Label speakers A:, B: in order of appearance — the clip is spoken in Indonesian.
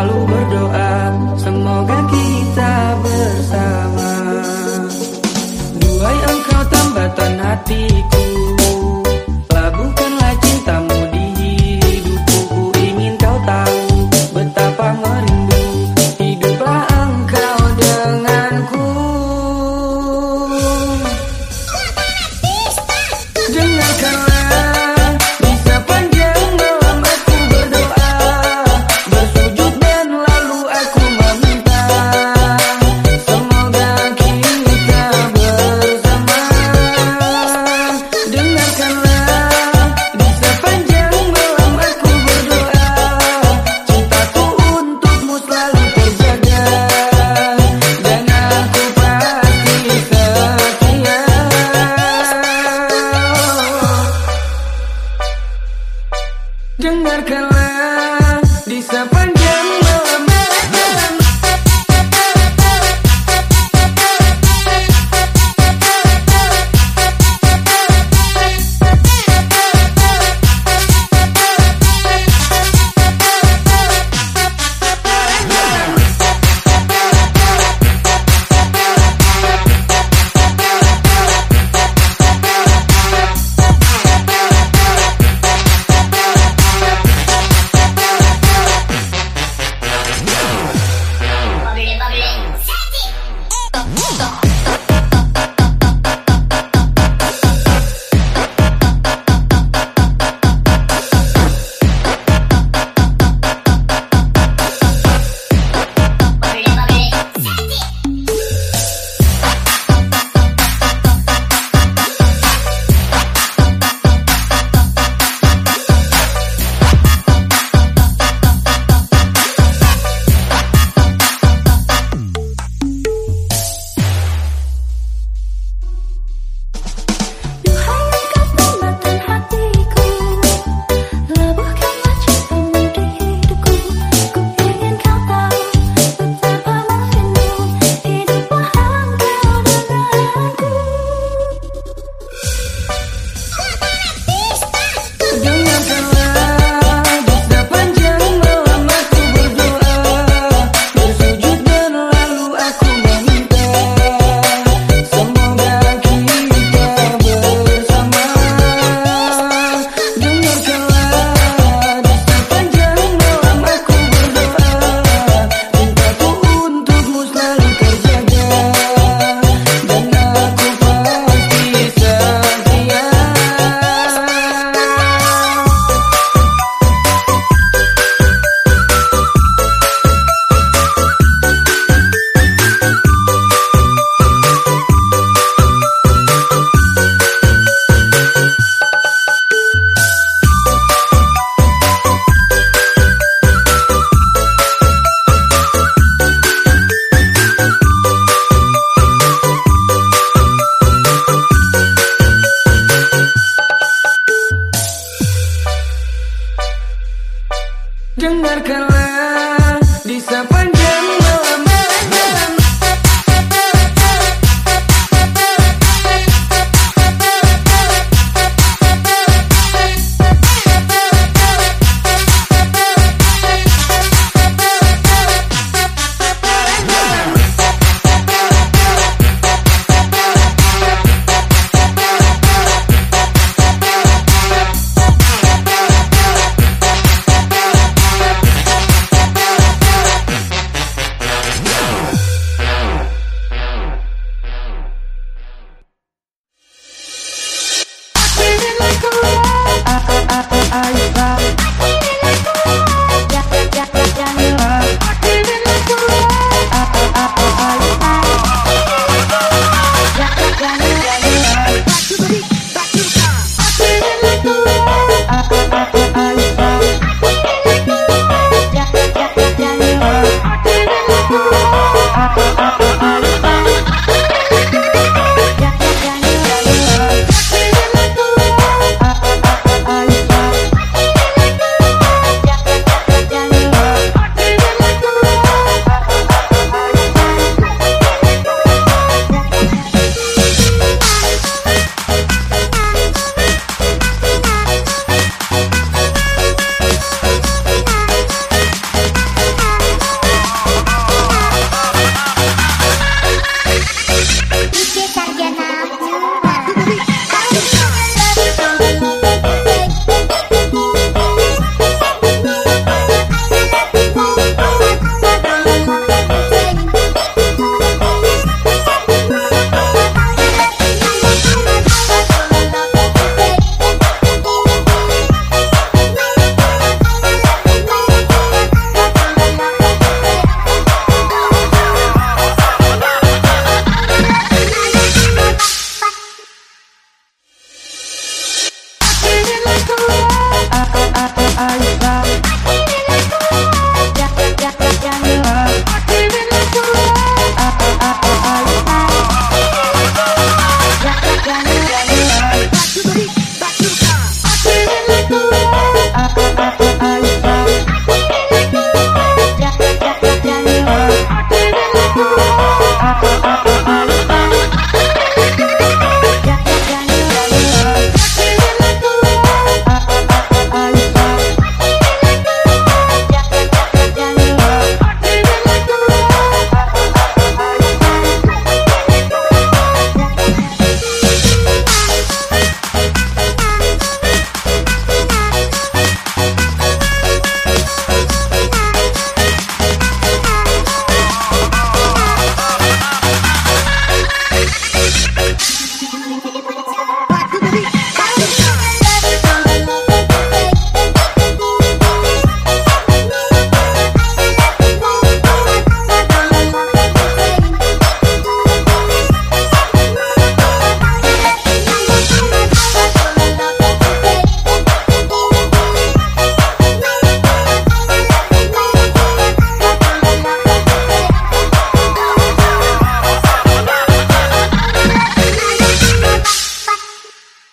A: selalu berdoa something like